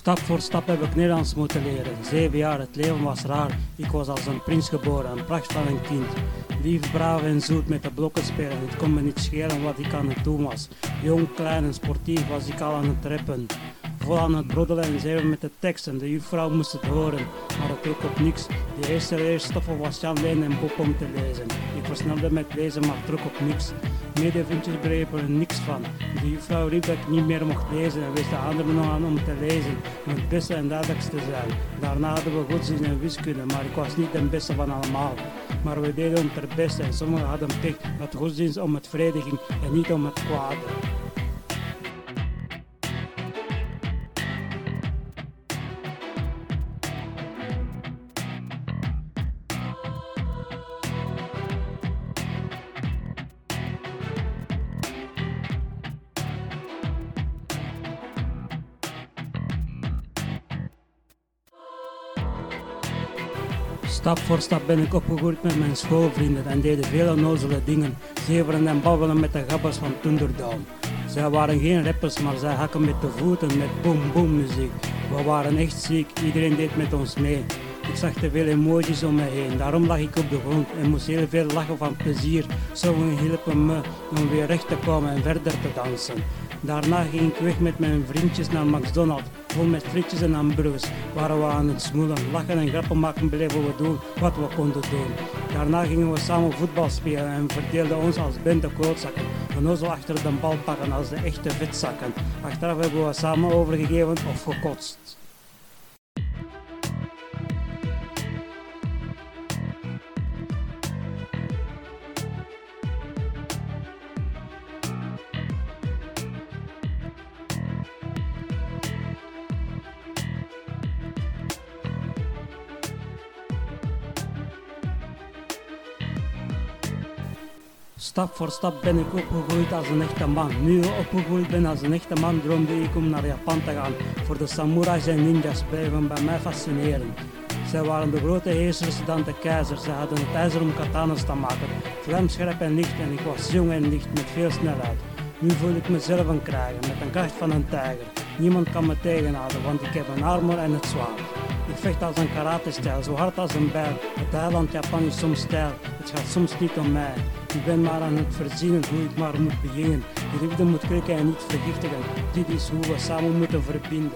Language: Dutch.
Stap voor stap heb ik Nederlands moeten leren. Zeven jaar, het leven was raar. Ik was als een prins geboren, een pracht van een kind. Lief, braaf en zoet met de blokken spelen. Het kon me niet schelen wat ik aan het doen was. Jong, klein en sportief was ik al aan het rappen. Vol aan het broddelen en zeven met de teksten. De juffrouw moest het horen, maar het trok op niks. De eerste leerstoffen was Jan Leen en Bob om te lezen. Ik versnelde met lezen, maar trok op niks. Medevriendjes begrepen er niks van. De juffrouw riep dat ik niet meer mocht lezen en wees de anderen nog aan om te lezen. Om het beste en duidelijkste te zijn. Daarna hadden we godsdienst en wiskunde, maar ik was niet de beste van allemaal. Maar we deden het beste en sommigen hadden pech dat godsdienst om het vrede ging en niet om het kwade. Stap voor stap ben ik opgegroeid met mijn schoolvrienden en deden veel onnozele dingen, zeveren en babbelen met de gabbers van Thunderdome. Zij waren geen rappers, maar zij hakken met de voeten met boom boom muziek. We waren echt ziek, iedereen deed met ons mee. Ik zag te veel emojis om me heen, daarom lag ik op de grond en moest heel veel lachen van plezier. Sommigen hielpen me om weer recht te komen en verder te dansen. Daarna ging ik weg met mijn vriendjes naar McDonald's, vol met frietjes en hamburgers. Waren we aan het smoelen, lachen en grappen maken bleven we doen wat we konden doen. Daarna gingen we samen voetbal spelen en verdeelden ons als bende klootzakken. Onnozel achter de bal pakken als de echte vetzakken. Achteraf hebben we samen overgegeven of gekotst. Stap voor stap ben ik opgegroeid als een echte man. Nu ik opgegroeid ben als een echte man, droomde ik om naar Japan te gaan. Voor de samurais en ninjas bleven bij mij fascineren. Zij waren de grote heersers dan de keizer. Ze hadden het ijzer om katanas te maken. Vlamscherp en licht en ik was jong en licht met veel snelheid. Nu voel ik mezelf een krijger met een kracht van een tijger. Niemand kan me tegenhouden, want ik heb een armor en het zwaard. Ik vecht als een karate-stijl, zo hard als een bijl. Het eiland Japan is soms stijl, het gaat soms niet om mij. Ik ben maar aan het verzinnen hoe ik maar moet beginnen. De liefde moet krikken en niet vergiftigen. Dit is hoe we samen moeten verbinden.